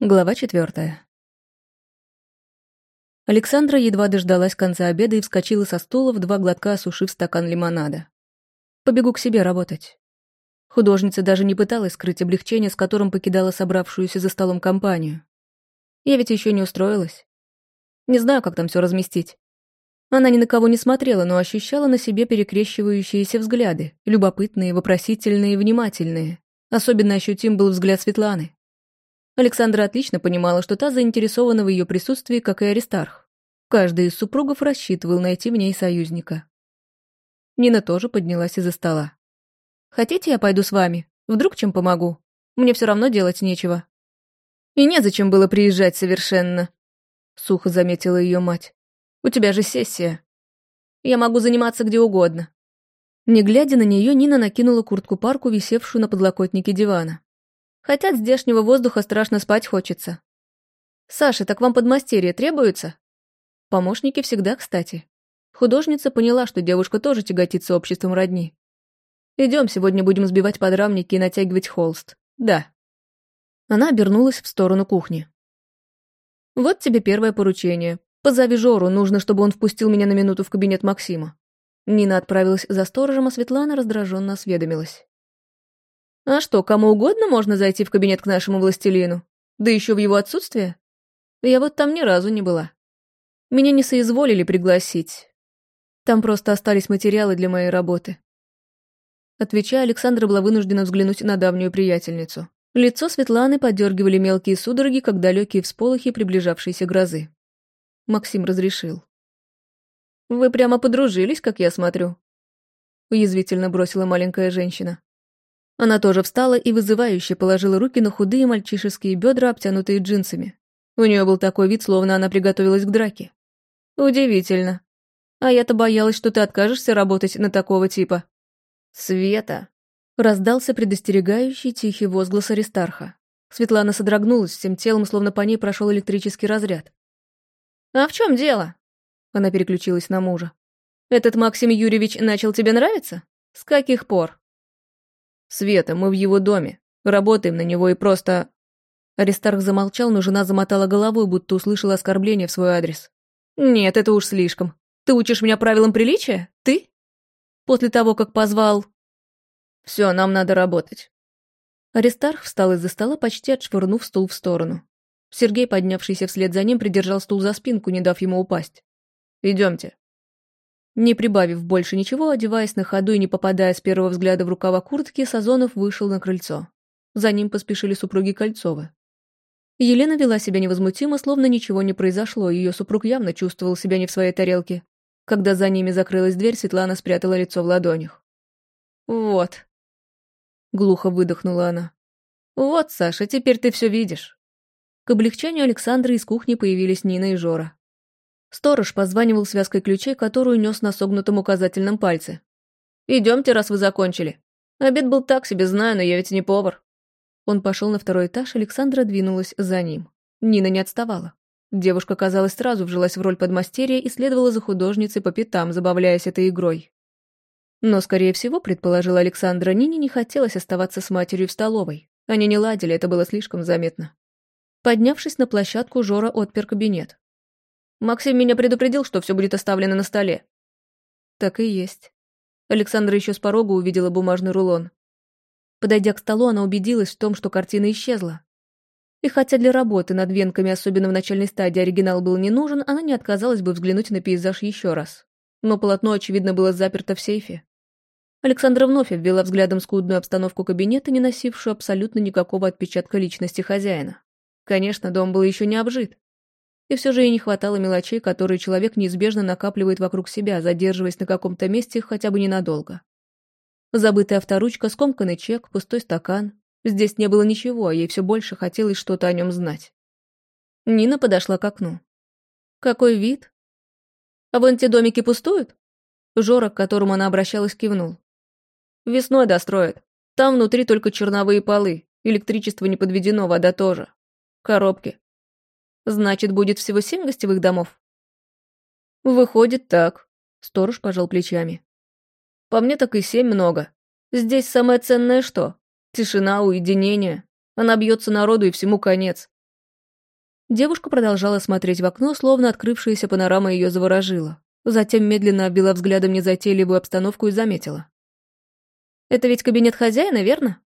Глава четвертая. Александра едва дождалась конца обеда и вскочила со стула в два глотка, осушив стакан лимонада. Побегу к себе работать. Художница даже не пыталась скрыть облегчение, с которым покидала собравшуюся за столом компанию. Я ведь еще не устроилась. Не знаю, как там все разместить. Она ни на кого не смотрела, но ощущала на себе перекрещивающиеся взгляды, любопытные, вопросительные внимательные. Особенно ощутим был взгляд Светланы. Александра отлично понимала, что та заинтересована в ее присутствии, как и Аристарх. Каждый из супругов рассчитывал найти в ней союзника. Нина тоже поднялась из-за стола. «Хотите, я пойду с вами? Вдруг чем помогу? Мне все равно делать нечего». «И незачем было приезжать совершенно», — сухо заметила ее мать. «У тебя же сессия. Я могу заниматься где угодно». Не глядя на нее, Нина накинула куртку-парку, висевшую на подлокотнике дивана. Хотя от здешнего воздуха страшно спать хочется. «Саша, так вам подмастерье требуется?» Помощники всегда, кстати. Художница поняла, что девушка тоже тяготится обществом родни. Идем, сегодня будем сбивать подрамники и натягивать холст. Да. Она обернулась в сторону кухни. Вот тебе первое поручение. Позови Жору, нужно, чтобы он впустил меня на минуту в кабинет Максима. Нина отправилась за сторожем, а Светлана раздраженно осведомилась. А что, кому угодно можно зайти в кабинет к нашему властелину? Да еще в его отсутствие? Я вот там ни разу не была. Меня не соизволили пригласить. Там просто остались материалы для моей работы. Отвечая, Александра была вынуждена взглянуть на давнюю приятельницу. Лицо Светланы подергивали мелкие судороги, как далекие всполохи приближавшейся грозы. Максим разрешил. «Вы прямо подружились, как я смотрю», — уязвительно бросила маленькая женщина. Она тоже встала и вызывающе положила руки на худые мальчишеские бедра, обтянутые джинсами. У нее был такой вид, словно она приготовилась к драке. «Удивительно. А я-то боялась, что ты откажешься работать на такого типа». «Света!» Раздался предостерегающий тихий возглас Аристарха. Светлана содрогнулась всем телом, словно по ней прошел электрический разряд. «А в чем дело?» Она переключилась на мужа. «Этот Максим Юрьевич начал тебе нравиться? С каких пор?» «Света, мы в его доме. Работаем на него и просто...» Аристарх замолчал, но жена замотала головой, будто услышала оскорбление в свой адрес. «Нет, это уж слишком. Ты учишь меня правилам приличия? Ты? После того, как позвал...» «Все, нам надо работать». Аристарх встал из-за стола, почти отшвырнув стул в сторону. Сергей, поднявшийся вслед за ним, придержал стул за спинку, не дав ему упасть. «Идемте». Не прибавив больше ничего, одеваясь на ходу и не попадая с первого взгляда в рукава куртки, Сазонов вышел на крыльцо. За ним поспешили супруги Кольцовы. Елена вела себя невозмутимо, словно ничего не произошло, ее супруг явно чувствовал себя не в своей тарелке. Когда за ними закрылась дверь, Светлана спрятала лицо в ладонях. «Вот», — глухо выдохнула она. «Вот, Саша, теперь ты все видишь». К облегчению Александра из кухни появились Нина и Жора. Сторож позванивал связкой ключей, которую нес на согнутом указательном пальце. «Идемте, раз вы закончили. Обед был так себе, знаю, но я ведь не повар». Он пошел на второй этаж, Александра двинулась за ним. Нина не отставала. Девушка, казалось, сразу вжилась в роль подмастерья и следовала за художницей по пятам, забавляясь этой игрой. Но, скорее всего, предположила Александра, Нине не хотелось оставаться с матерью в столовой. Они не ладили, это было слишком заметно. Поднявшись на площадку, Жора отпер кабинет. Максим меня предупредил, что все будет оставлено на столе. Так и есть. Александра еще с порога увидела бумажный рулон. Подойдя к столу, она убедилась в том, что картина исчезла. И хотя для работы над венками, особенно в начальной стадии, оригинал был не нужен, она не отказалась бы взглянуть на пейзаж еще раз. Но полотно, очевидно, было заперто в сейфе. Александра вновь обвела взглядом скудную обстановку кабинета, не носившую абсолютно никакого отпечатка личности хозяина. Конечно, дом был еще не обжит. И все же ей не хватало мелочей, которые человек неизбежно накапливает вокруг себя, задерживаясь на каком-то месте хотя бы ненадолго. Забытая авторучка, скомканный чек, пустой стакан. Здесь не было ничего, а ей все больше хотелось что-то о нем знать. Нина подошла к окну. «Какой вид?» «А вон те домики пустуют?» Жора, к которому она обращалась, кивнул. «Весной достроят. Там внутри только черновые полы. Электричество не подведено, вода тоже. Коробки. Значит, будет всего семь гостевых домов? Выходит так. Сторож пожал плечами. По мне так и семь много. Здесь самое ценное что? Тишина, уединение. Она бьется народу и всему конец. Девушка продолжала смотреть в окно, словно открывшаяся панорама ее заворожила. Затем медленно обвела взглядом незатейливую обстановку и заметила. «Это ведь кабинет хозяина, верно?»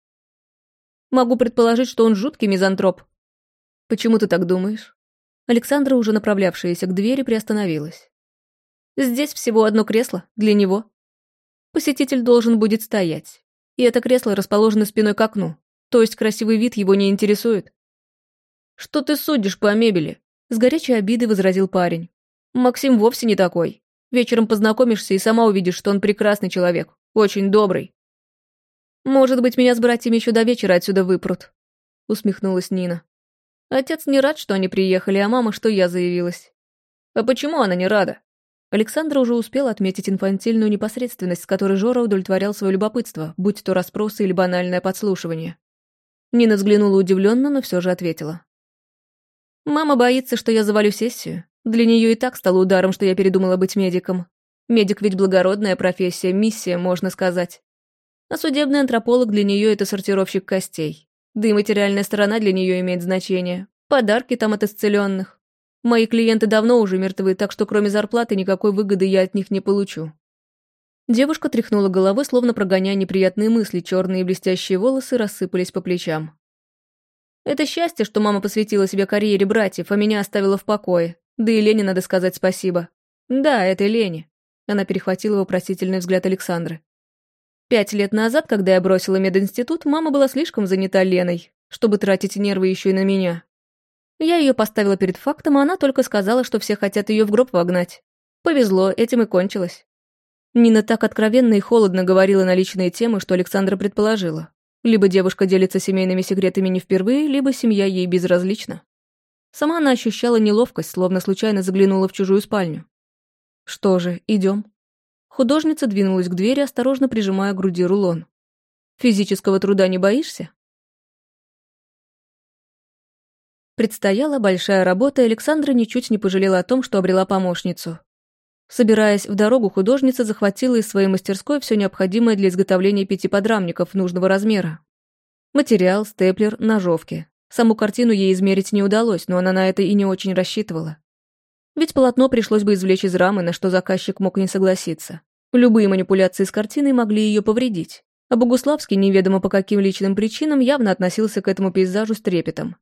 «Могу предположить, что он жуткий мизантроп». «Почему ты так думаешь?» Александра, уже направлявшаяся к двери, приостановилась. «Здесь всего одно кресло, для него. Посетитель должен будет стоять. И это кресло расположено спиной к окну, то есть красивый вид его не интересует. «Что ты судишь по мебели?» С горячей обидой возразил парень. «Максим вовсе не такой. Вечером познакомишься и сама увидишь, что он прекрасный человек. Очень добрый». «Может быть, меня с братьями еще до вечера отсюда выпрут», усмехнулась Нина. Отец не рад, что они приехали, а мама, что я заявилась. А почему она не рада? Александра уже успел отметить инфантильную непосредственность, с которой Жора удовлетворял свое любопытство, будь то расспросы или банальное подслушивание. Нина взглянула удивленно, но все же ответила. Мама боится, что я завалю сессию. Для нее и так стало ударом, что я передумала быть медиком. Медик ведь благородная профессия, миссия, можно сказать. А судебный антрополог для нее это сортировщик костей. Да и материальная сторона для нее имеет значение. Подарки там от исцеленных. Мои клиенты давно уже мертвы, так что кроме зарплаты никакой выгоды я от них не получу. Девушка тряхнула головой, словно прогоняя неприятные мысли, черные блестящие волосы рассыпались по плечам. Это счастье, что мама посвятила себе карьере братьев, а меня оставила в покое. Да и Лене надо сказать спасибо. Да, это Лене. Она перехватила вопросительный взгляд Александры. Пять лет назад, когда я бросила мединститут, мама была слишком занята Леной, чтобы тратить нервы еще и на меня. Я ее поставила перед фактом, а она только сказала, что все хотят ее в гроб вогнать. Повезло, этим и кончилось. Нина так откровенно и холодно говорила на личные темы, что Александра предположила. Либо девушка делится семейными секретами не впервые, либо семья ей безразлична. Сама она ощущала неловкость, словно случайно заглянула в чужую спальню. Что же, идем. Художница двинулась к двери, осторожно прижимая к груди рулон. Физического труда не боишься? Предстояла большая работа, и Александра ничуть не пожалела о том, что обрела помощницу. Собираясь в дорогу, художница захватила из своей мастерской все необходимое для изготовления пяти подрамников нужного размера. Материал, степлер, ножовки. Саму картину ей измерить не удалось, но она на это и не очень рассчитывала. Ведь полотно пришлось бы извлечь из рамы, на что заказчик мог не согласиться. Любые манипуляции с картиной могли ее повредить. А Богуславский, неведомо по каким личным причинам, явно относился к этому пейзажу с трепетом.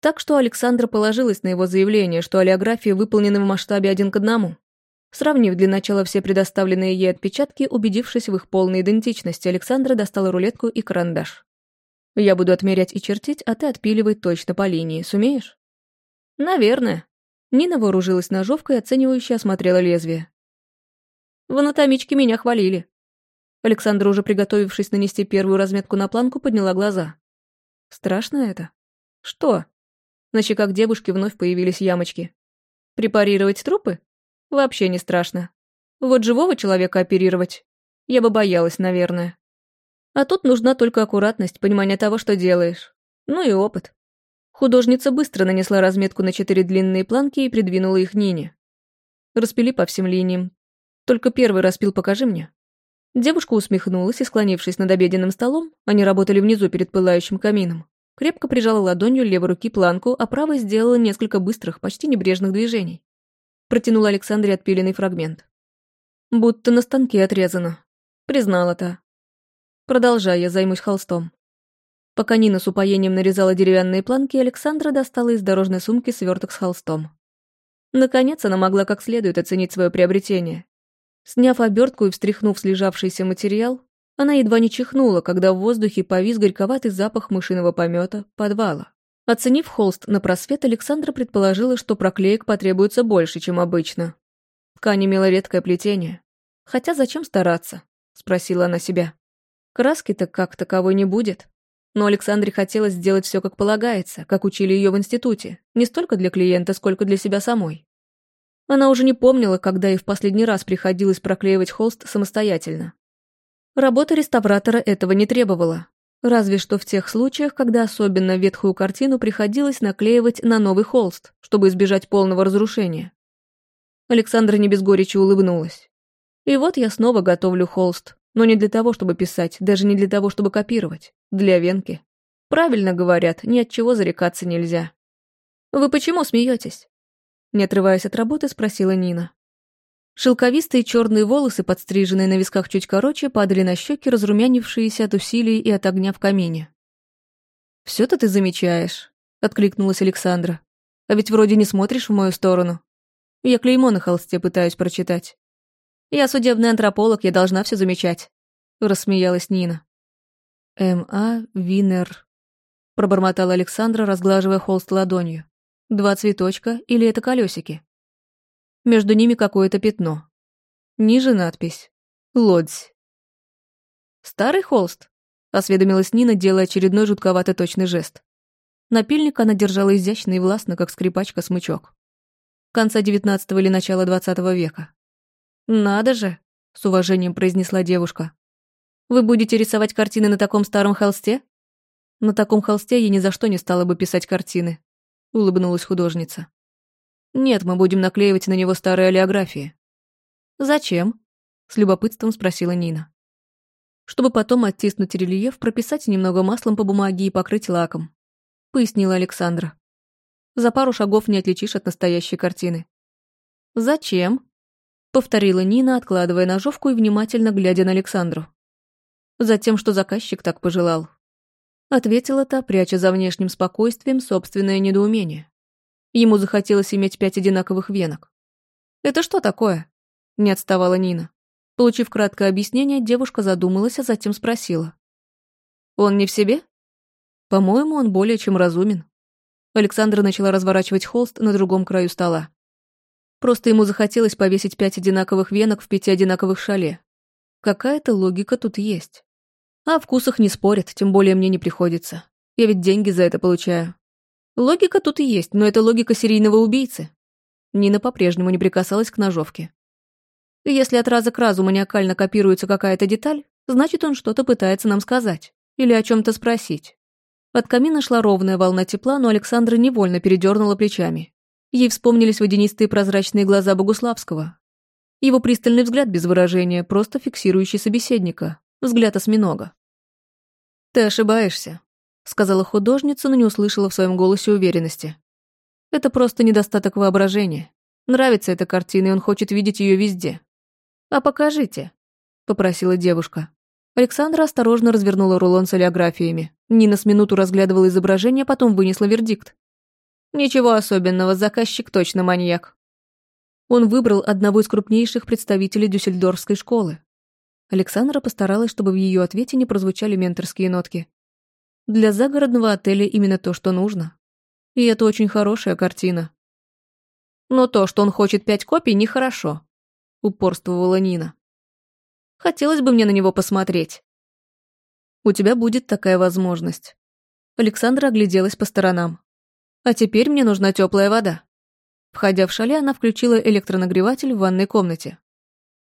Так что Александра положилась на его заявление, что олеографии выполнены в масштабе один к одному. Сравнив для начала все предоставленные ей отпечатки, убедившись в их полной идентичности, Александра достала рулетку и карандаш. «Я буду отмерять и чертить, а ты отпиливай точно по линии. Сумеешь?» «Наверное». Нина вооружилась ножовкой оценивающе осмотрела лезвие. «В анатомичке меня хвалили». Александра, уже приготовившись нанести первую разметку на планку, подняла глаза. «Страшно это?» «Что?» На щеках девушки вновь появились ямочки. «Препарировать трупы?» Вообще не страшно. Вот живого человека оперировать я бы боялась, наверное. А тут нужна только аккуратность, понимание того, что делаешь. Ну и опыт. Художница быстро нанесла разметку на четыре длинные планки и придвинула их Нине. Распили по всем линиям. Только первый распил покажи мне. Девушка усмехнулась и, склонившись над обеденным столом, они работали внизу перед пылающим камином, крепко прижала ладонью левой руки планку, а правой сделала несколько быстрых, почти небрежных движений. Протянул Александре отпиленный фрагмент. Будто на станке отрезано. Признала та. Продолжай, я займусь холстом. Пока Нина с упоением нарезала деревянные планки, Александра достала из дорожной сумки сверток с холстом. Наконец она могла как следует оценить свое приобретение. Сняв обертку и встряхнув слежавшийся материал, она едва не чихнула, когда в воздухе повис горьковатый запах мышиного помета подвала. Оценив холст на просвет, Александра предположила, что проклеек потребуется больше, чем обычно. Ткань имела редкое плетение. Хотя зачем стараться? Спросила она себя. Краски-то как таковой не будет. Но Александре хотелось сделать все как полагается, как учили ее в институте, не столько для клиента, сколько для себя самой. Она уже не помнила, когда ей в последний раз приходилось проклеивать холст самостоятельно. Работа реставратора этого не требовала, Разве что в тех случаях, когда особенно ветхую картину приходилось наклеивать на новый холст, чтобы избежать полного разрушения. Александра не без горечи улыбнулась. И вот я снова готовлю холст, но не для того, чтобы писать, даже не для того, чтобы копировать. Для венки. Правильно говорят, ни от чего зарекаться нельзя. «Вы почему смеетесь?» Не отрываясь от работы, спросила Нина. Шелковистые черные волосы, подстриженные на висках чуть короче, падали на щеки, разрумянившиеся от усилий и от огня в камине. «Все-то ты замечаешь», — откликнулась Александра. «А ведь вроде не смотришь в мою сторону. Я клеймо на холсте пытаюсь прочитать». «Я судебный антрополог, я должна все замечать», — рассмеялась Нина. «М.А. Винер», — пробормотала Александра, разглаживая холст ладонью. Два цветочка или это колесики? Между ними какое-то пятно. Ниже надпись. Лодзь. «Старый холст?» — осведомилась Нина, делая очередной жутковато точный жест. Напильник она держала изящно и властно, как скрипачка-смычок. Конца девятнадцатого или начала двадцатого века. «Надо же!» — с уважением произнесла девушка. «Вы будете рисовать картины на таком старом холсте?» На таком холсте я ни за что не стала бы писать картины. — улыбнулась художница. «Нет, мы будем наклеивать на него старые олеографии». «Зачем?» — с любопытством спросила Нина. «Чтобы потом оттиснуть рельеф, прописать немного маслом по бумаге и покрыть лаком», — пояснила Александра. «За пару шагов не отличишь от настоящей картины». «Зачем?» — повторила Нина, откладывая ножовку и внимательно глядя на Александру. «Затем, что заказчик так пожелал», Ответила та, пряча за внешним спокойствием собственное недоумение. Ему захотелось иметь пять одинаковых венок. «Это что такое?» — не отставала Нина. Получив краткое объяснение, девушка задумалась, а затем спросила. «Он не в себе?» «По-моему, он более чем разумен». Александра начала разворачивать холст на другом краю стола. Просто ему захотелось повесить пять одинаковых венок в пяти одинаковых шале. Какая-то логика тут есть. А о вкусах не спорят, тем более мне не приходится. Я ведь деньги за это получаю. Логика тут и есть, но это логика серийного убийцы. Нина по-прежнему не прикасалась к ножовке. И если от раза к разу маниакально копируется какая-то деталь, значит, он что-то пытается нам сказать. Или о чем то спросить. От камина шла ровная волна тепла, но Александра невольно передернула плечами. Ей вспомнились водянистые прозрачные глаза Богуславского. Его пристальный взгляд без выражения, просто фиксирующий собеседника, взгляд осьминога. «Ты ошибаешься», — сказала художница, но не услышала в своем голосе уверенности. «Это просто недостаток воображения. Нравится эта картина, и он хочет видеть ее везде». «А покажите», — попросила девушка. Александра осторожно развернула рулон с олеографиями. Нина с минуту разглядывала изображение, потом вынесла вердикт. «Ничего особенного, заказчик точно маньяк». Он выбрал одного из крупнейших представителей дюссельдорфской школы, Александра постаралась, чтобы в ее ответе не прозвучали менторские нотки. Для загородного отеля именно то, что нужно. И это очень хорошая картина. Но то, что он хочет пять копий, нехорошо, упорствовала Нина. Хотелось бы мне на него посмотреть. У тебя будет такая возможность. Александра огляделась по сторонам. А теперь мне нужна теплая вода. Входя в шале, она включила электронагреватель в ванной комнате.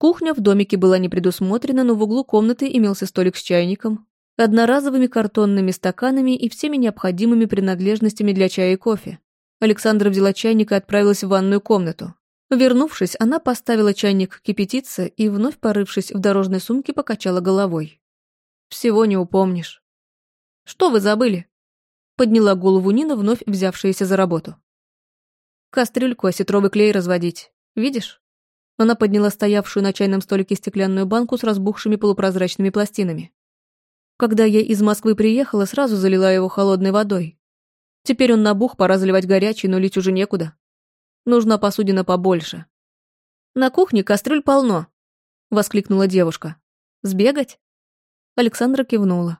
Кухня в домике была не предусмотрена, но в углу комнаты имелся столик с чайником, одноразовыми картонными стаканами и всеми необходимыми принадлежностями для чая и кофе. Александра взяла чайник и отправилась в ванную комнату. Вернувшись, она поставила чайник кипятиться и, вновь порывшись в дорожной сумке, покачала головой. «Всего не упомнишь». «Что вы забыли?» Подняла голову Нина, вновь взявшаяся за работу. «Кастрюльку осетровый клей разводить. Видишь?» Она подняла стоявшую на чайном столике стеклянную банку с разбухшими полупрозрачными пластинами. Когда я из Москвы приехала, сразу залила его холодной водой. Теперь он набух, пора заливать горячий, но лить уже некуда. Нужна посудина побольше. «На кухне кастрюль полно», — воскликнула девушка. «Сбегать?» Александра кивнула.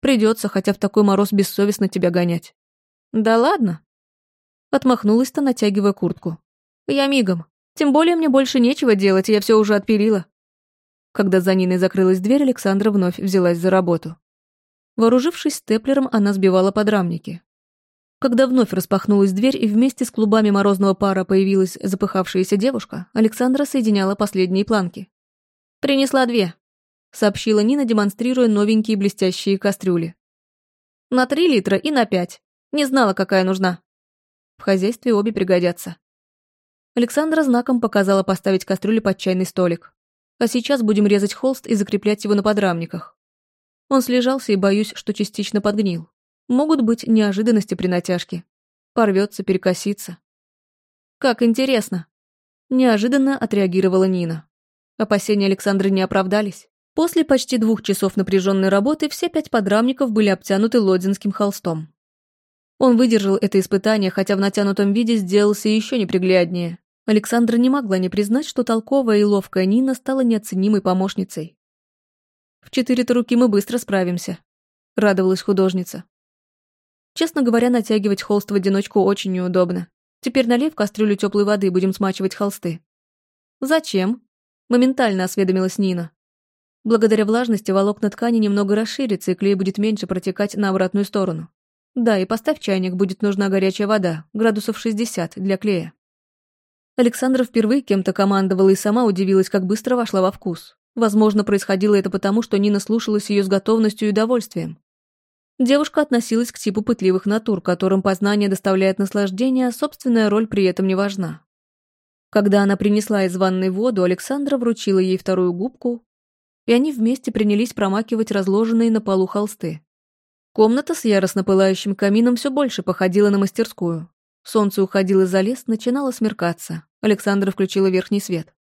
«Придется, хотя в такой мороз бессовестно тебя гонять». «Да ладно?» Отмахнулась-то, натягивая куртку. «Я мигом. Тем более мне больше нечего делать, я все уже отпилила. Когда за Ниной закрылась дверь, Александра вновь взялась за работу. Вооружившись степлером, она сбивала подрамники. Когда вновь распахнулась дверь и вместе с клубами морозного пара появилась запыхавшаяся девушка, Александра соединяла последние планки. «Принесла две», — сообщила Нина, демонстрируя новенькие блестящие кастрюли. «На три литра и на пять. Не знала, какая нужна. В хозяйстве обе пригодятся». Александра знаком показала поставить кастрюлю под чайный столик. А сейчас будем резать холст и закреплять его на подрамниках. Он слежался и боюсь, что частично подгнил. Могут быть неожиданности при натяжке. порвется, перекосится. Как интересно. Неожиданно отреагировала Нина. Опасения Александры не оправдались. После почти двух часов напряженной работы все пять подрамников были обтянуты лодзинским холстом. Он выдержал это испытание, хотя в натянутом виде сделался еще непригляднее. Александра не могла не признать, что толковая и ловкая Нина стала неоценимой помощницей. «В четыре-то руки мы быстро справимся», — радовалась художница. Честно говоря, натягивать холст в одиночку очень неудобно. Теперь налей в кастрюлю теплой воды, будем смачивать холсты. «Зачем?» — моментально осведомилась Нина. Благодаря влажности волокна ткани немного расширятся, и клей будет меньше протекать на обратную сторону. Да, и поставь чайник, будет нужна горячая вода, градусов 60 для клея. Александра впервые кем-то командовала и сама удивилась, как быстро вошла во вкус. Возможно, происходило это потому, что Нина слушалась ее с готовностью и удовольствием. Девушка относилась к типу пытливых натур, которым познание доставляет наслаждение, а собственная роль при этом не важна. Когда она принесла из ванной воду, Александра вручила ей вторую губку, и они вместе принялись промакивать разложенные на полу холсты. Комната с яростно пылающим камином все больше походила на мастерскую. Солнце уходило за лес, начинало смеркаться. Александра включила верхний свет.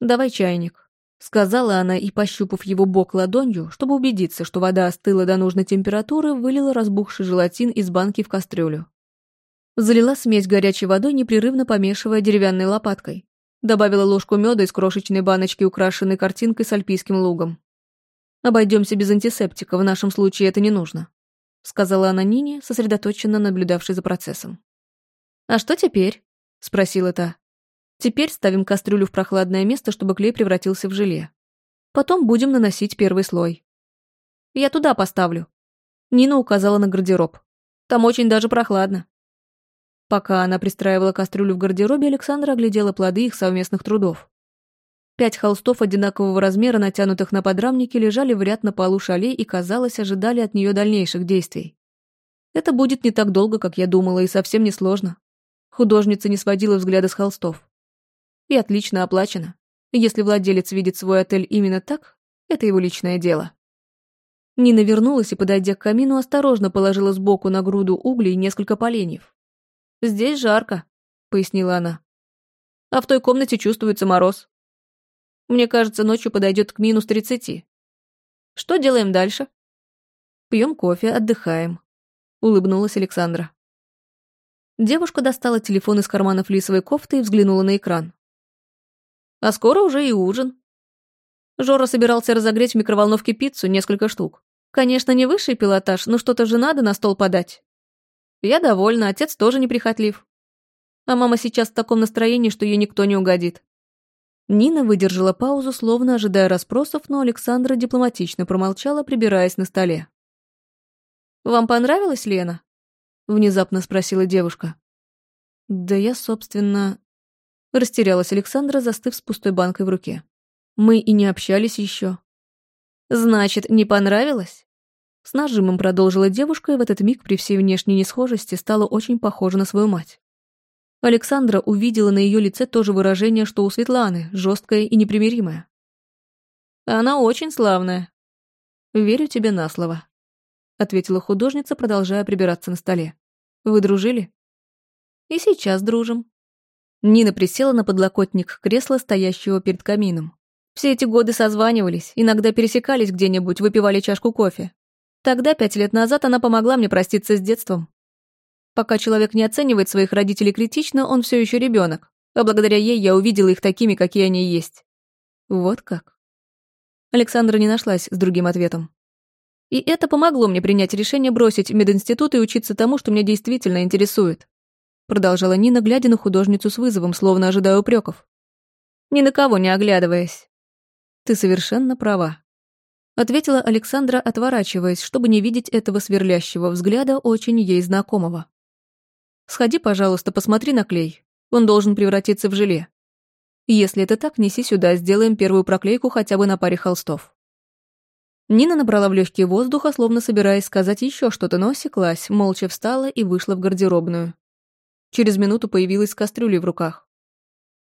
«Давай чайник», — сказала она и, пощупав его бок ладонью, чтобы убедиться, что вода остыла до нужной температуры, вылила разбухший желатин из банки в кастрюлю. Залила смесь горячей водой, непрерывно помешивая деревянной лопаткой. Добавила ложку меда из крошечной баночки, украшенной картинкой с альпийским лугом. Обойдемся без антисептика, в нашем случае это не нужно», — сказала она Нине, сосредоточенно наблюдавшей за процессом. «А что теперь?» — спросила та. «Теперь ставим кастрюлю в прохладное место, чтобы клей превратился в желе. Потом будем наносить первый слой». «Я туда поставлю». Нина указала на гардероб. «Там очень даже прохладно». Пока она пристраивала кастрюлю в гардеробе, Александра оглядела плоды их совместных трудов. Пять холстов одинакового размера, натянутых на подрамнике, лежали в ряд на полу шалей и, казалось, ожидали от нее дальнейших действий. Это будет не так долго, как я думала, и совсем не сложно. Художница не сводила взгляда с холстов. И отлично оплачено. Если владелец видит свой отель именно так, это его личное дело. Нина вернулась и, подойдя к камину, осторожно положила сбоку на груду углей несколько поленьев. «Здесь жарко», — пояснила она. «А в той комнате чувствуется мороз. Мне кажется, ночью подойдет к минус тридцати. Что делаем дальше? Пьем кофе, отдыхаем. Улыбнулась Александра. Девушка достала телефон из кармана флисовой кофты и взглянула на экран. А скоро уже и ужин. Жора собирался разогреть в микроволновке пиццу несколько штук. Конечно, не высший пилотаж, но что-то же надо на стол подать. Я довольна, отец тоже неприхотлив. А мама сейчас в таком настроении, что ей никто не угодит. Нина выдержала паузу, словно ожидая расспросов, но Александра дипломатично промолчала, прибираясь на столе. «Вам понравилась Лена?» — внезапно спросила девушка. «Да я, собственно...» Растерялась Александра, застыв с пустой банкой в руке. «Мы и не общались еще». «Значит, не понравилось?» С нажимом продолжила девушка, и в этот миг при всей внешней несхожести стала очень похожа на свою мать. Александра увидела на ее лице то же выражение, что у Светланы, жесткое и непримиримое. «Она очень славная». «Верю тебе на слово», — ответила художница, продолжая прибираться на столе. «Вы дружили?» «И сейчас дружим». Нина присела на подлокотник кресла, стоящего перед камином. Все эти годы созванивались, иногда пересекались где-нибудь, выпивали чашку кофе. Тогда, пять лет назад, она помогла мне проститься с детством, Пока человек не оценивает своих родителей критично, он все еще ребенок, а благодаря ей я увидела их такими, какие они есть. Вот как. Александра не нашлась с другим ответом. И это помогло мне принять решение бросить мединститут и учиться тому, что меня действительно интересует. Продолжала Нина, глядя на художницу с вызовом, словно ожидая упреков. Ни на кого не оглядываясь. Ты совершенно права. Ответила Александра, отворачиваясь, чтобы не видеть этого сверлящего взгляда, очень ей знакомого. Сходи, пожалуйста, посмотри на клей. Он должен превратиться в желе. Если это так, неси сюда, сделаем первую проклейку хотя бы на паре холстов». Нина набрала в легкие воздуха, словно собираясь сказать еще что-то, но осеклась, молча встала и вышла в гардеробную. Через минуту появилась с кастрюлей в руках.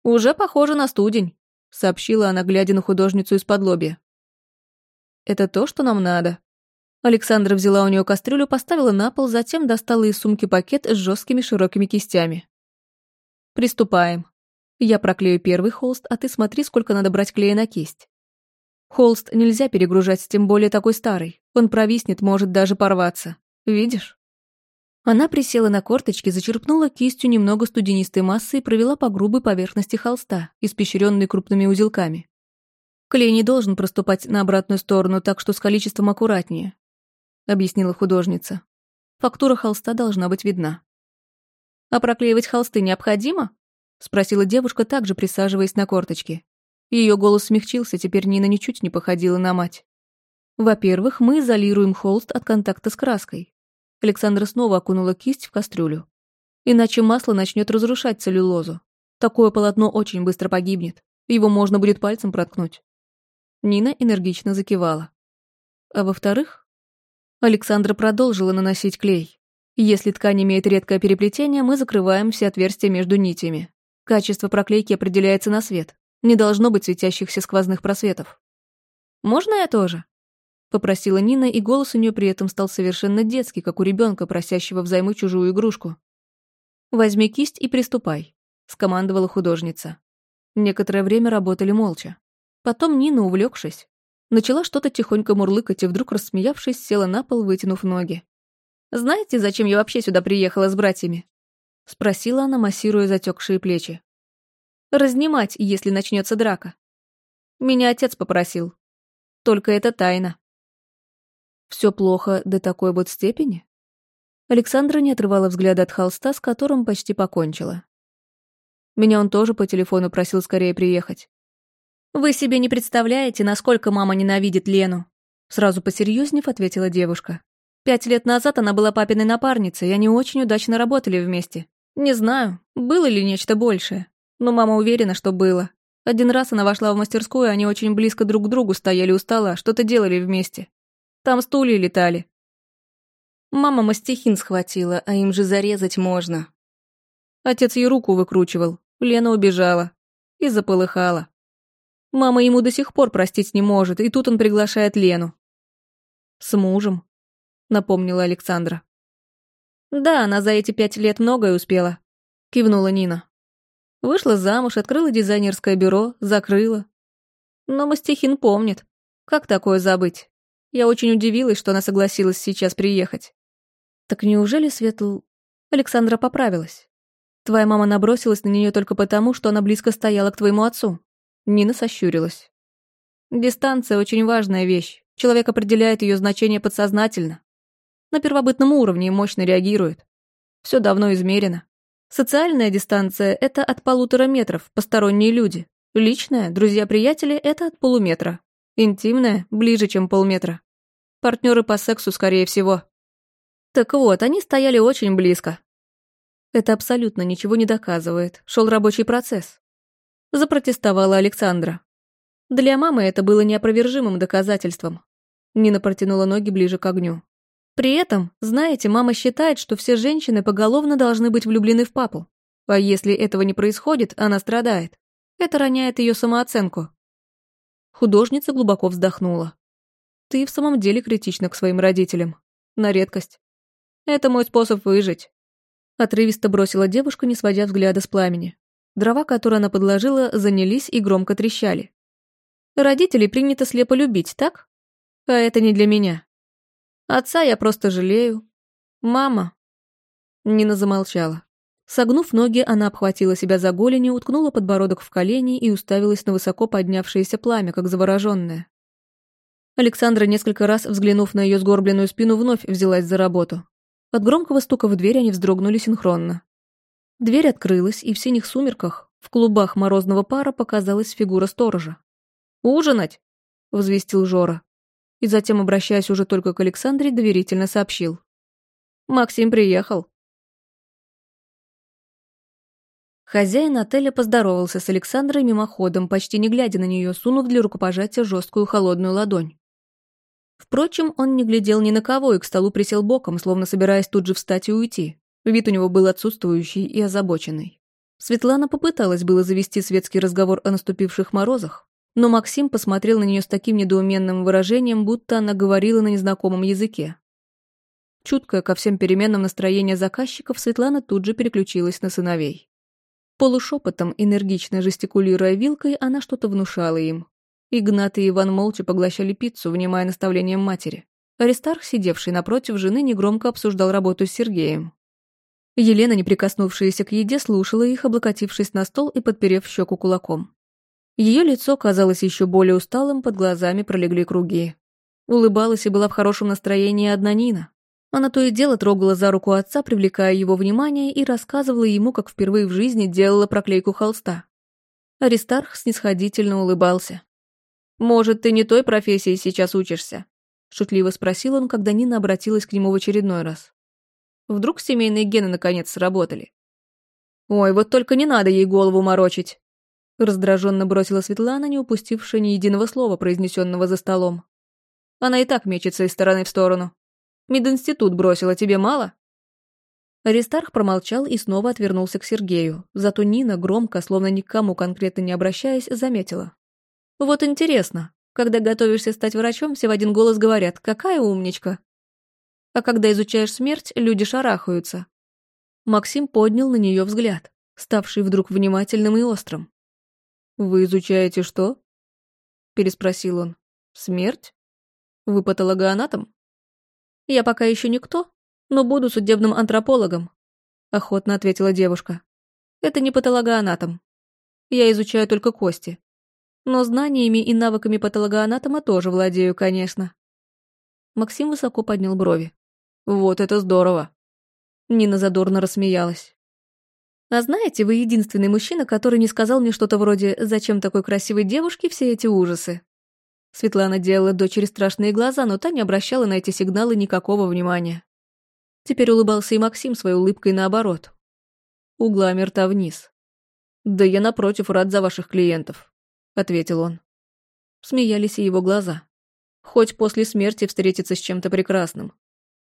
«Уже похоже на студень», — сообщила она, глядя на художницу из-под лобья. «Это то, что нам надо», Александра взяла у нее кастрюлю, поставила на пол, затем достала из сумки пакет с жесткими широкими кистями. «Приступаем. Я проклею первый холст, а ты смотри, сколько надо брать клея на кисть. Холст нельзя перегружать, тем более такой старый. Он провиснет, может даже порваться. Видишь?» Она присела на корточки, зачерпнула кистью немного студенистой массы и провела по грубой поверхности холста, испещренной крупными узелками. Клей не должен проступать на обратную сторону, так что с количеством аккуратнее. — объяснила художница. «Фактура холста должна быть видна». «А проклеивать холсты необходимо?» — спросила девушка, также присаживаясь на корточки. Ее голос смягчился, теперь Нина ничуть не походила на мать. «Во-первых, мы изолируем холст от контакта с краской». Александра снова окунула кисть в кастрюлю. «Иначе масло начнет разрушать целлюлозу. Такое полотно очень быстро погибнет. Его можно будет пальцем проткнуть». Нина энергично закивала. «А во-вторых, Александра продолжила наносить клей. Если ткань имеет редкое переплетение, мы закрываем все отверстия между нитями. Качество проклейки определяется на свет. Не должно быть светящихся сквозных просветов. «Можно я тоже?» — попросила Нина, и голос у нее при этом стал совершенно детский, как у ребенка, просящего взаймы чужую игрушку. «Возьми кисть и приступай», — скомандовала художница. Некоторое время работали молча. Потом Нина, увлекшись, Начала что-то тихонько мурлыкать и вдруг, рассмеявшись, села на пол, вытянув ноги. «Знаете, зачем я вообще сюда приехала с братьями?» — спросила она, массируя затекшие плечи. «Разнимать, если начнется драка. Меня отец попросил. Только это тайна». Все плохо до такой вот степени?» Александра не отрывала взгляда от холста, с которым почти покончила. Меня он тоже по телефону просил скорее приехать. «Вы себе не представляете, насколько мама ненавидит Лену», сразу посерьезнев ответила девушка. «Пять лет назад она была папиной напарницей, и они очень удачно работали вместе. Не знаю, было ли нечто большее, но мама уверена, что было. Один раз она вошла в мастерскую, они очень близко друг к другу стояли у стола, что-то делали вместе. Там стулья летали. Мама мастихин схватила, а им же зарезать можно. Отец ей руку выкручивал, Лена убежала и заполыхала. Мама ему до сих пор простить не может, и тут он приглашает Лену. «С мужем», — напомнила Александра. «Да, она за эти пять лет многое успела», — кивнула Нина. Вышла замуж, открыла дизайнерское бюро, закрыла. Но Мастихин помнит. Как такое забыть? Я очень удивилась, что она согласилась сейчас приехать. Так неужели Светл... Александра поправилась. Твоя мама набросилась на нее только потому, что она близко стояла к твоему отцу. Нина сощурилась. Дистанция очень важная вещь. Человек определяет ее значение подсознательно. На первобытном уровне мощно реагирует. Все давно измерено. Социальная дистанция – это от полутора метров, посторонние люди. Личная, друзья-приятели – это от полуметра. Интимная – ближе, чем полметра. Партнеры по сексу, скорее всего. Так вот, они стояли очень близко. Это абсолютно ничего не доказывает. Шел рабочий процесс запротестовала Александра. Для мамы это было неопровержимым доказательством. Нина протянула ноги ближе к огню. При этом, знаете, мама считает, что все женщины поголовно должны быть влюблены в папу. А если этого не происходит, она страдает. Это роняет ее самооценку. Художница глубоко вздохнула. Ты в самом деле критична к своим родителям. На редкость. Это мой способ выжить. Отрывисто бросила девушка, не сводя взгляда с пламени. Дрова, которые она подложила, занялись и громко трещали. Родителей принято слепо любить, так? А это не для меня. Отца я просто жалею. Мама. Нина замолчала. Согнув ноги, она обхватила себя за голени, уткнула подбородок в колени и уставилась на высоко поднявшееся пламя, как завороженная. Александра, несколько раз взглянув на ее сгорбленную спину, вновь взялась за работу. От громкого стука в дверь они вздрогнули синхронно. Дверь открылась, и в синих сумерках, в клубах морозного пара, показалась фигура сторожа. «Ужинать!» — возвестил Жора. И затем, обращаясь уже только к Александре, доверительно сообщил. «Максим приехал». Хозяин отеля поздоровался с Александрой мимоходом, почти не глядя на нее, сунув для рукопожатия жесткую холодную ладонь. Впрочем, он не глядел ни на кого и к столу присел боком, словно собираясь тут же встать и уйти. Вид у него был отсутствующий и озабоченный. Светлана попыталась было завести светский разговор о наступивших морозах, Но Максим посмотрел на нее с таким недоуменным выражением, будто она говорила на незнакомом языке. Чуткая ко всем переменам настроения заказчиков, Светлана тут же переключилась на сыновей. Полушепотом, энергично жестикулируя вилкой, она что-то внушала им. Игнат и Иван молча поглощали пиццу, внимая наставлениям матери. Аристарх, сидевший напротив жены, негромко обсуждал работу с Сергеем. Елена, не прикоснувшаяся к еде, слушала их, облокотившись на стол и подперев щеку кулаком. Ее лицо казалось еще более усталым, под глазами пролегли круги. Улыбалась и была в хорошем настроении одна Нина. Она то и дело трогала за руку отца, привлекая его внимание, и рассказывала ему, как впервые в жизни делала проклейку холста. Аристарх снисходительно улыбался. «Может, ты не той профессии сейчас учишься?» Шутливо спросил он, когда Нина обратилась к нему в очередной раз. Вдруг семейные гены наконец сработали? «Ой, вот только не надо ей голову морочить!» Раздраженно бросила Светлана, не упустившая ни единого слова, произнесенного за столом. Она и так мечется из стороны в сторону. Мединститут бросила, тебе мало?» Аристарх промолчал и снова отвернулся к Сергею, зато Нина громко, словно никому конкретно не обращаясь, заметила. «Вот интересно, когда готовишься стать врачом, все в один голос говорят «какая умничка». А когда изучаешь смерть, люди шарахаются. Максим поднял на нее взгляд, ставший вдруг внимательным и острым. «Вы изучаете что?» переспросил он. «Смерть? Вы патологоанатом?» «Я пока еще никто, но буду судебным антропологом», охотно ответила девушка. «Это не патологоанатом. Я изучаю только кости. Но знаниями и навыками патологоанатома тоже владею, конечно. Максим высоко поднял брови. Вот это здорово. Нина задорно рассмеялась. А знаете, вы единственный мужчина, который не сказал мне что-то вроде «Зачем такой красивой девушке все эти ужасы?» Светлана делала дочери страшные глаза, но та не обращала на эти сигналы никакого внимания. Теперь улыбался и Максим своей улыбкой наоборот. Углами рта вниз. «Да я, напротив, рад за ваших клиентов. — ответил он. Смеялись и его глаза. Хоть после смерти встретиться с чем-то прекрасным.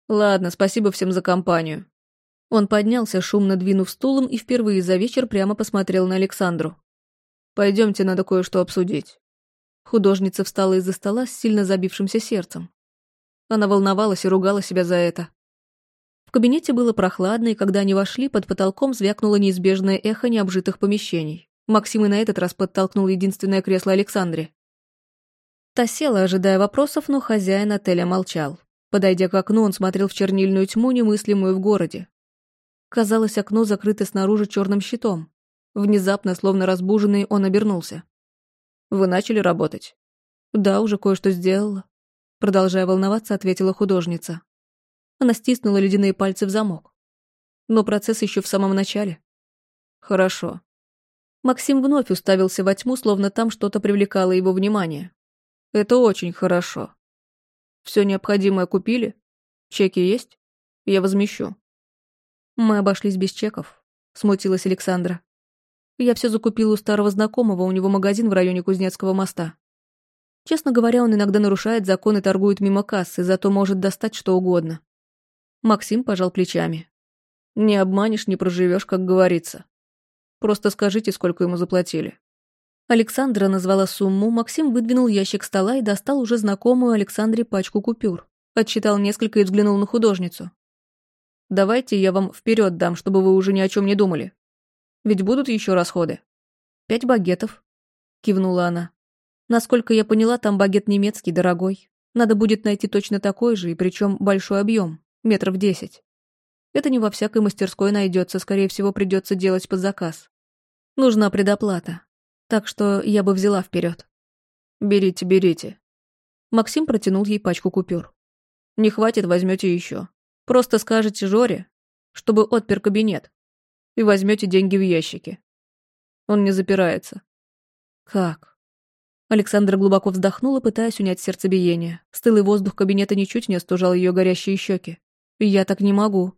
Ладно, спасибо всем за компанию. Он поднялся, шумно двинув стулом, и впервые за вечер прямо посмотрел на Александру. Пойдемте, надо кое-что обсудить. Художница встала из-за стола с сильно забившимся сердцем. Она волновалась и ругала себя за это. В кабинете было прохладно, и когда они вошли, под потолком звякнуло неизбежное эхо необжитых помещений. Максим и на этот раз подтолкнул единственное кресло Александре. Та села, ожидая вопросов, но хозяин отеля молчал. Подойдя к окну, он смотрел в чернильную тьму, немыслимую в городе. Казалось, окно закрыто снаружи черным щитом. Внезапно, словно разбуженный, он обернулся. «Вы начали работать?» «Да, уже кое-что сделала», — продолжая волноваться, ответила художница. Она стиснула ледяные пальцы в замок. Но процесс еще в самом начале. «Хорошо. Максим вновь уставился во тьму, словно там что-то привлекало его внимание. «Это очень хорошо. Все необходимое купили? Чеки есть? Я возмещу». «Мы обошлись без чеков», — смутилась Александра. «Я все закупила у старого знакомого, у него магазин в районе Кузнецкого моста. Честно говоря, он иногда нарушает закон и торгует мимо кассы, зато может достать что угодно». Максим пожал плечами. «Не обманешь, не проживешь, как говорится. Просто скажите, сколько ему заплатили». Александра назвала сумму, Максим выдвинул ящик стола и достал уже знакомую Александре пачку купюр. Отчитал несколько и взглянул на художницу. «Давайте я вам вперед дам, чтобы вы уже ни о чем не думали. Ведь будут еще расходы». «Пять багетов», — кивнула она. «Насколько я поняла, там багет немецкий, дорогой. Надо будет найти точно такой же, и причем большой объем, метров десять. Это не во всякой мастерской найдется, скорее всего, придется делать под заказ. Нужна предоплата. Так что я бы взяла вперед. Берите, берите. Максим протянул ей пачку купюр. Не хватит, возьмете еще. Просто скажете Жоре, чтобы отпер кабинет. И возьмете деньги в ящике. Он не запирается. Как? Александра глубоко вздохнула, пытаясь унять сердцебиение. Стылый воздух кабинета ничуть не остужал ее горящие щеки. Я так не могу.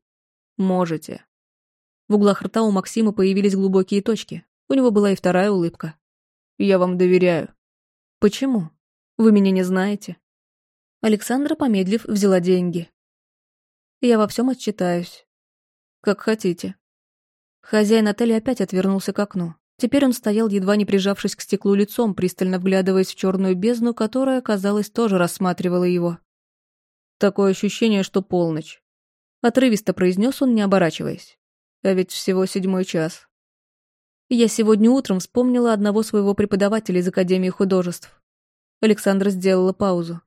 Можете. В углах рта у Максима появились глубокие точки. У него была и вторая улыбка. Я вам доверяю. Почему? Вы меня не знаете. Александра, помедлив, взяла деньги. Я во всем отчитаюсь. Как хотите. Хозяин отеля опять отвернулся к окну. Теперь он стоял, едва не прижавшись к стеклу лицом, пристально вглядываясь в черную бездну, которая, казалось, тоже рассматривала его. Такое ощущение, что полночь. Отрывисто произнес он, не оборачиваясь. А ведь всего седьмой час. Я сегодня утром вспомнила одного своего преподавателя из Академии художеств. Александра сделала паузу.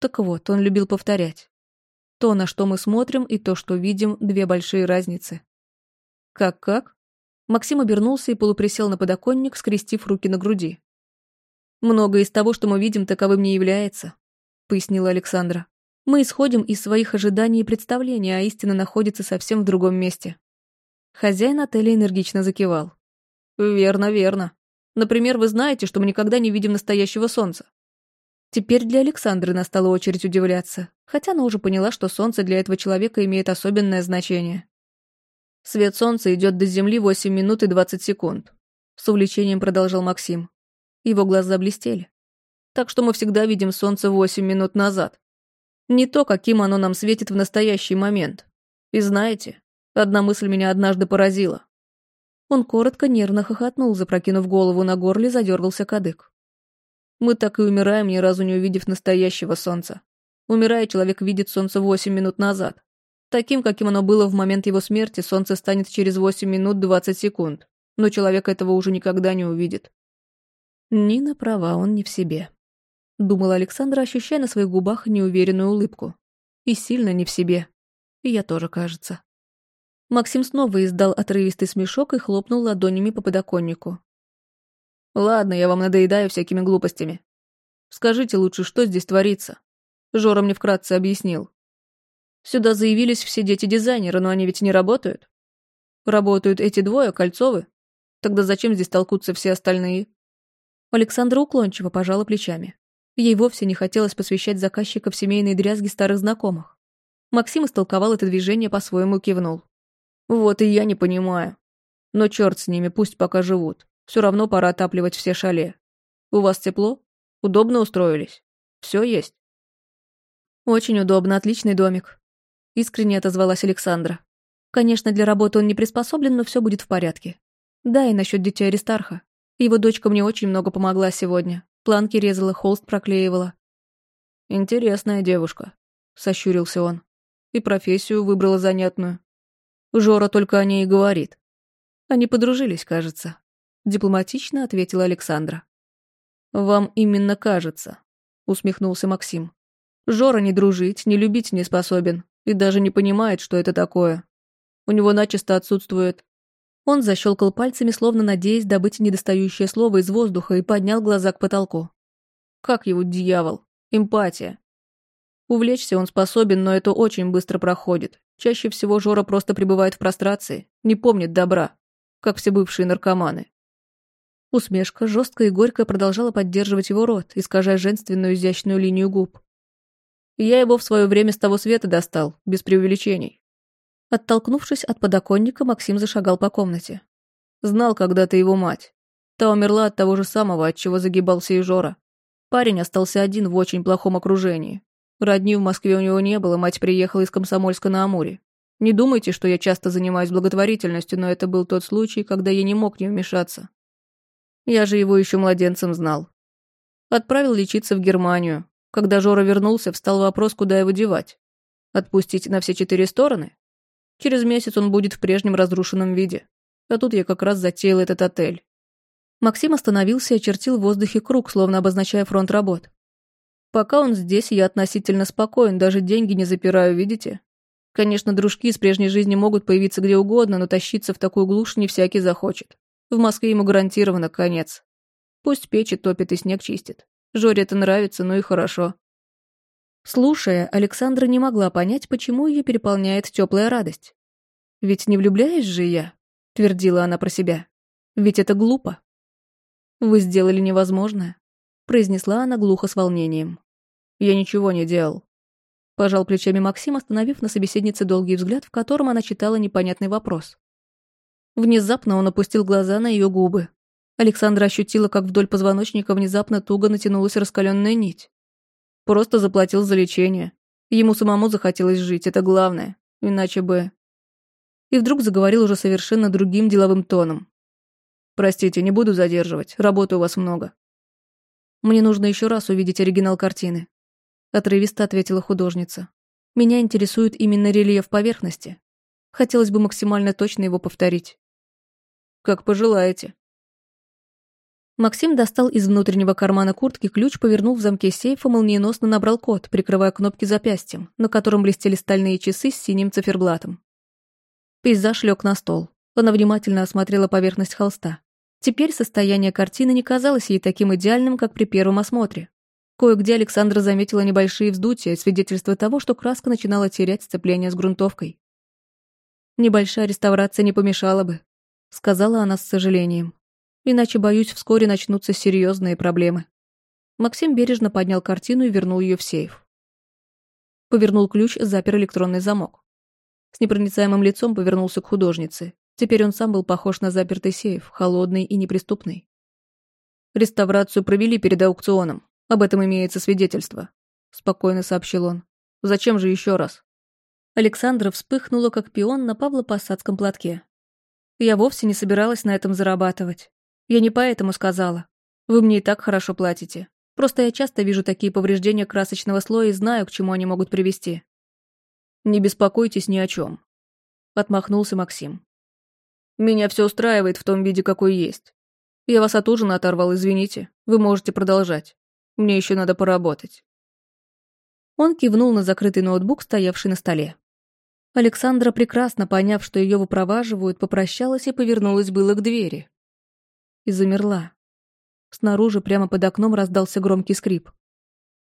Так вот, он любил повторять. То, на что мы смотрим, и то, что видим, две большие разницы. Как-как? Максим обернулся и полуприсел на подоконник, скрестив руки на груди. «Многое из того, что мы видим, таковым не является», — пояснила Александра. «Мы исходим из своих ожиданий и представлений, а истина находится совсем в другом месте». Хозяин отеля энергично закивал. «Верно, верно. Например, вы знаете, что мы никогда не видим настоящего солнца. Теперь для Александры настала очередь удивляться, хотя она уже поняла, что солнце для этого человека имеет особенное значение. Свет солнца идет до земли 8 минут и 20 секунд. С увлечением продолжал Максим. Его глаза блестели. Так что мы всегда видим солнце 8 минут назад. Не то, каким оно нам светит в настоящий момент. И знаете, одна мысль меня однажды поразила. Он коротко, нервно хохотнул, запрокинув голову на горле, задергался кадык. Мы так и умираем, ни разу не увидев настоящего солнца. Умирая, человек видит солнце восемь минут назад. Таким, каким оно было в момент его смерти, солнце станет через восемь минут двадцать секунд. Но человек этого уже никогда не увидит. Нина права, он не в себе. Думала Александра, ощущая на своих губах неуверенную улыбку. И сильно не в себе. И я тоже, кажется. Максим снова издал отрывистый смешок и хлопнул ладонями по подоконнику. Ладно, я вам надоедаю всякими глупостями. Скажите лучше, что здесь творится? Жора мне вкратце объяснил. Сюда заявились все дети-дизайнера, но они ведь не работают. Работают эти двое, Кольцовы. Тогда зачем здесь толкутся все остальные? Александра уклончиво пожала плечами. Ей вовсе не хотелось посвящать заказчика в семейные дрязги старых знакомых. Максим истолковал это движение по-своему кивнул. «Вот и я не понимаю. Но черт с ними, пусть пока живут. Все равно пора отапливать все шале. У вас тепло? Удобно устроились? Все есть?» «Очень удобно, отличный домик», — искренне отозвалась Александра. «Конечно, для работы он не приспособлен, но все будет в порядке. Да, и насчет детей Аристарха. Его дочка мне очень много помогла сегодня. Планки резала, холст проклеивала». «Интересная девушка», — сощурился он. «И профессию выбрала занятную. Жора только о ней и говорит. Они подружились, кажется. Дипломатично ответила Александра. «Вам именно кажется», — усмехнулся Максим. «Жора не дружить, не любить не способен и даже не понимает, что это такое. У него начисто отсутствует...» Он защелкал пальцами, словно надеясь добыть недостающее слово из воздуха и поднял глаза к потолку. Как его дьявол? Эмпатия. Увлечься он способен, но это очень быстро проходит. Чаще всего Жора просто пребывает в прострации, не помнит добра, как все бывшие наркоманы. Усмешка, жесткая и горькая, продолжала поддерживать его рот, искажая женственную изящную линию губ. Я его в свое время с того света достал, без преувеличений. Оттолкнувшись от подоконника, Максим зашагал по комнате. Знал когда-то его мать. Та умерла от того же самого, от чего загибался и Жора. Парень остался один в очень плохом окружении. Родни в Москве у него не было, мать приехала из Комсомольска на Амуре. Не думайте, что я часто занимаюсь благотворительностью, но это был тот случай, когда я не мог не вмешаться. Я же его еще младенцем знал. Отправил лечиться в Германию. Когда Жора вернулся, встал вопрос, куда его девать. Отпустить на все четыре стороны? Через месяц он будет в прежнем разрушенном виде. А тут я как раз затеял этот отель. Максим остановился и очертил в воздухе круг, словно обозначая фронт работ. Пока он здесь, я относительно спокоен, даже деньги не запираю, видите? Конечно, дружки из прежней жизни могут появиться где угодно, но тащиться в такую глушь не всякий захочет. В Москве ему гарантированно конец. Пусть печи топит и снег чистит. Жоре это нравится, ну и хорошо. Слушая, Александра не могла понять, почему ее переполняет теплая радость. «Ведь не влюбляюсь же я», — твердила она про себя. «Ведь это глупо». «Вы сделали невозможное», — произнесла она глухо с волнением. «Я ничего не делал». Пожал плечами Максим, остановив на собеседнице долгий взгляд, в котором она читала непонятный вопрос. Внезапно он опустил глаза на ее губы. Александра ощутила, как вдоль позвоночника внезапно туго натянулась раскаленная нить. Просто заплатил за лечение. Ему самому захотелось жить, это главное. Иначе бы... И вдруг заговорил уже совершенно другим деловым тоном. Простите, не буду задерживать, работы у вас много. Мне нужно еще раз увидеть оригинал картины. Отрывисто ответила художница. Меня интересует именно рельеф поверхности. Хотелось бы максимально точно его повторить. Как пожелаете. Максим достал из внутреннего кармана куртки ключ, повернул в замке сейфа, молниеносно набрал код, прикрывая кнопки запястьем, на котором блестели стальные часы с синим циферблатом. Пейзаж лег на стол. Она внимательно осмотрела поверхность холста. Теперь состояние картины не казалось ей таким идеальным, как при первом осмотре. Кое-где Александра заметила небольшие вздутия, свидетельство того, что краска начинала терять сцепление с грунтовкой. «Небольшая реставрация не помешала бы», — сказала она с сожалением. «Иначе, боюсь, вскоре начнутся серьезные проблемы». Максим бережно поднял картину и вернул ее в сейф. Повернул ключ, запер электронный замок. С непроницаемым лицом повернулся к художнице. Теперь он сам был похож на запертый сейф, холодный и неприступный. Реставрацию провели перед аукционом. Об этом имеется свидетельство», — спокойно сообщил он. «Зачем же еще раз?» Александра вспыхнула, как пион на Павло-Посадском платке. «Я вовсе не собиралась на этом зарабатывать. Я не поэтому сказала. Вы мне и так хорошо платите. Просто я часто вижу такие повреждения красочного слоя и знаю, к чему они могут привести». «Не беспокойтесь ни о чем», — отмахнулся Максим. «Меня все устраивает в том виде, какой есть. Я вас от ужина оторвал, извините. Вы можете продолжать». Мне еще надо поработать». Он кивнул на закрытый ноутбук, стоявший на столе. Александра, прекрасно поняв, что ее выпроваживают, попрощалась и повернулась было к двери. И замерла. Снаружи, прямо под окном, раздался громкий скрип.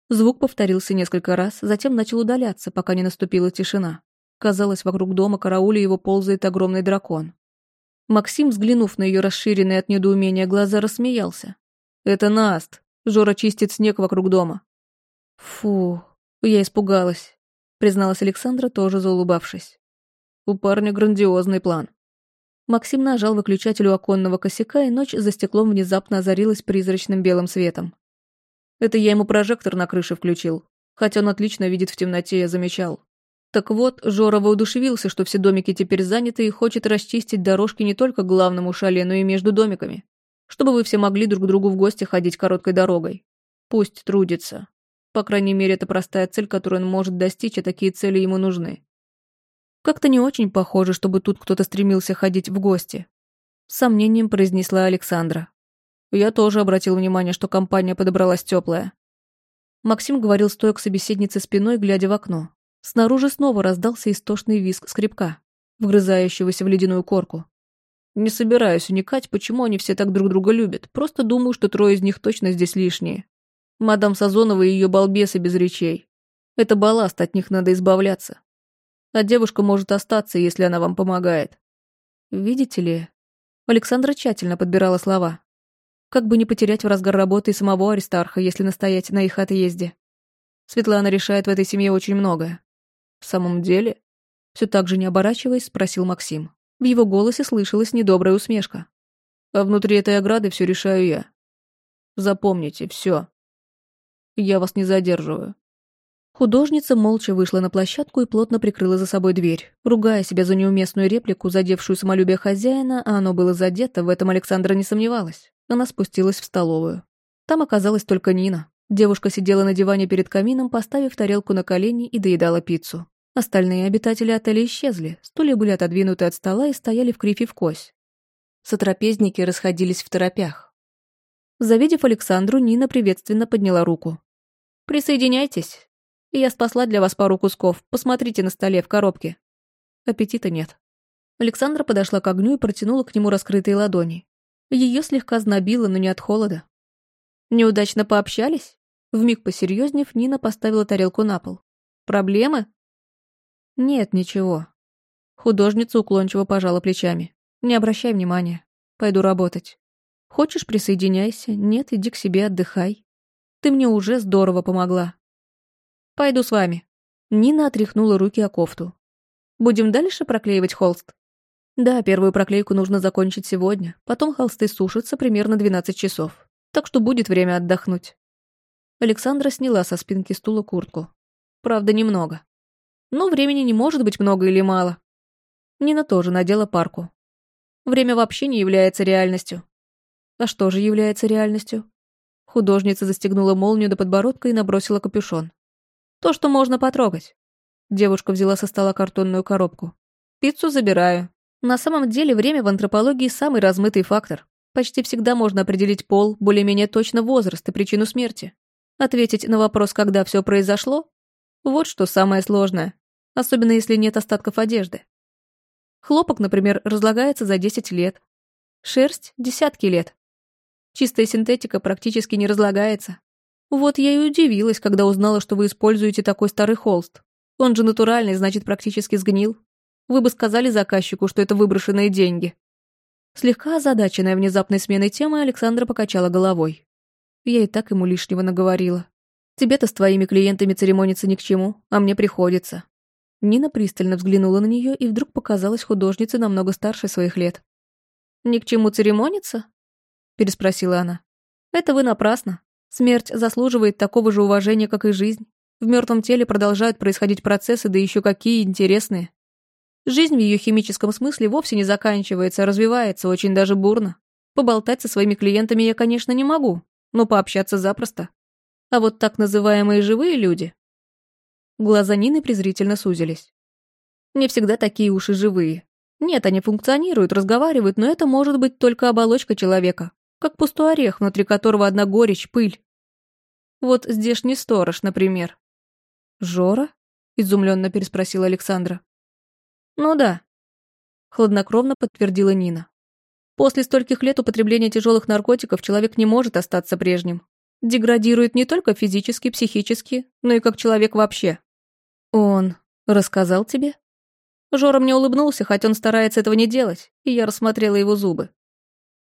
Звук повторился несколько раз, затем начал удаляться, пока не наступила тишина. Казалось, вокруг дома карауля его ползает огромный дракон. Максим, взглянув на ее расширенные от недоумения глаза, рассмеялся. «Это Наст!» Жора чистит снег вокруг дома. Фу, я испугалась, призналась Александра, тоже заулыбавшись. У парня грандиозный план. Максим нажал выключатель у оконного косяка, и ночь за стеклом внезапно озарилась призрачным белым светом. Это я ему прожектор на крыше включил, хотя он отлично видит в темноте, я замечал. Так вот, Жора воодушевился, что все домики теперь заняты и хочет расчистить дорожки не только к главному шале, но и между домиками чтобы вы все могли друг к другу в гости ходить короткой дорогой. Пусть трудится. По крайней мере, это простая цель, которую он может достичь, а такие цели ему нужны. Как-то не очень похоже, чтобы тут кто-то стремился ходить в гости. С сомнением произнесла Александра. Я тоже обратил внимание, что компания подобралась теплая. Максим говорил, стоя к собеседнице спиной, глядя в окно. Снаружи снова раздался истошный визг скребка, вгрызающегося в ледяную корку. Не собираюсь уникать, почему они все так друг друга любят. Просто думаю, что трое из них точно здесь лишние. Мадам Сазонова и ее балбесы без речей. Это балласт, от них надо избавляться. А девушка может остаться, если она вам помогает. Видите ли, Александра тщательно подбирала слова. Как бы не потерять в разгар работы и самого Аристарха, если настоять на их отъезде. Светлана решает в этой семье очень многое. В самом деле? Все так же не оборачиваясь, спросил Максим. В его голосе слышалась недобрая усмешка. А внутри этой ограды все решаю я. Запомните, все. Я вас не задерживаю. Художница молча вышла на площадку и плотно прикрыла за собой дверь. Ругая себя за неуместную реплику, задевшую самолюбие хозяина, а оно было задето, в этом Александра не сомневалась. Она спустилась в столовую. Там оказалась только Нина. Девушка сидела на диване перед камином, поставив тарелку на колени и доедала пиццу. Остальные обитатели отеля исчезли, стулья были отодвинуты от стола и стояли в крифе в кось. Сотрапезники расходились в торопях. Завидев Александру, Нина приветственно подняла руку. «Присоединяйтесь. Я спасла для вас пару кусков. Посмотрите на столе в коробке». Аппетита нет. Александра подошла к огню и протянула к нему раскрытые ладони. Ее слегка знобило, но не от холода. «Неудачно пообщались?» Вмиг посерьезнев, Нина поставила тарелку на пол. «Проблемы?» «Нет, ничего». Художница уклончиво пожала плечами. «Не обращай внимания. Пойду работать. Хочешь, присоединяйся. Нет, иди к себе, отдыхай. Ты мне уже здорово помогла». «Пойду с вами». Нина отряхнула руки о кофту. «Будем дальше проклеивать холст?» «Да, первую проклейку нужно закончить сегодня. Потом холсты сушатся примерно 12 часов. Так что будет время отдохнуть». Александра сняла со спинки стула куртку. Правда, немного. Но времени не может быть много или мало. Нина тоже надела парку. Время вообще не является реальностью. А что же является реальностью? Художница застегнула молнию до подбородка и набросила капюшон. То, что можно потрогать. Девушка взяла со стола картонную коробку. Пиццу забираю. На самом деле время в антропологии самый размытый фактор. Почти всегда можно определить пол, более-менее точно возраст и причину смерти. Ответить на вопрос, когда все произошло? Вот что самое сложное. Особенно если нет остатков одежды. Хлопок, например, разлагается за 10 лет. Шерсть – десятки лет. Чистая синтетика практически не разлагается. Вот я и удивилась, когда узнала, что вы используете такой старый холст. Он же натуральный, значит, практически сгнил. Вы бы сказали заказчику, что это выброшенные деньги. Слегка озадаченная внезапной сменой темы, Александра покачала головой. Я и так ему лишнего наговорила. Тебе-то с твоими клиентами церемониться ни к чему, а мне приходится. Нина пристально взглянула на нее и вдруг показалась художницей намного старше своих лет. «Ни к чему церемониться?» — переспросила она. «Это вы напрасно. Смерть заслуживает такого же уважения, как и жизнь. В мертвом теле продолжают происходить процессы, да еще какие интересные. Жизнь в ее химическом смысле вовсе не заканчивается, а развивается очень даже бурно. Поболтать со своими клиентами я, конечно, не могу, но пообщаться запросто. А вот так называемые живые люди... Глаза Нины презрительно сузились. Не всегда такие уж и живые. Нет, они функционируют, разговаривают, но это может быть только оболочка человека, как пустой орех, внутри которого одна горечь, пыль. Вот здешний сторож, например. «Жора?» — изумленно переспросила Александра. «Ну да», — хладнокровно подтвердила Нина. «После стольких лет употребления тяжелых наркотиков человек не может остаться прежним. Деградирует не только физически, психически, но и как человек вообще». «Он рассказал тебе?» Жора мне улыбнулся, хоть он старается этого не делать, и я рассмотрела его зубы.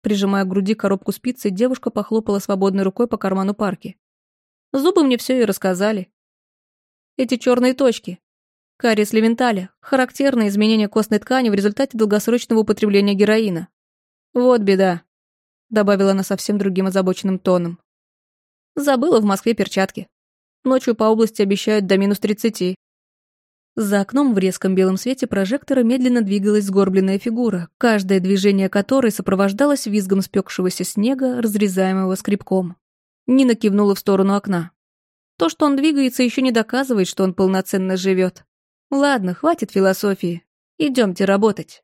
Прижимая к груди коробку спицы, девушка похлопала свободной рукой по карману парки. Зубы мне все и рассказали. Эти черные точки, Кариес лементаля – характерное изменение костной ткани в результате долгосрочного употребления героина. Вот беда, добавила она совсем другим озабоченным тоном. Забыла в Москве перчатки. Ночью по области обещают до минус тридцати. За окном в резком белом свете прожектора медленно двигалась сгорбленная фигура, каждое движение которой сопровождалось визгом спекшегося снега, разрезаемого скребком. Нина кивнула в сторону окна. То, что он двигается, еще не доказывает, что он полноценно живет. Ладно, хватит философии. Идемте работать.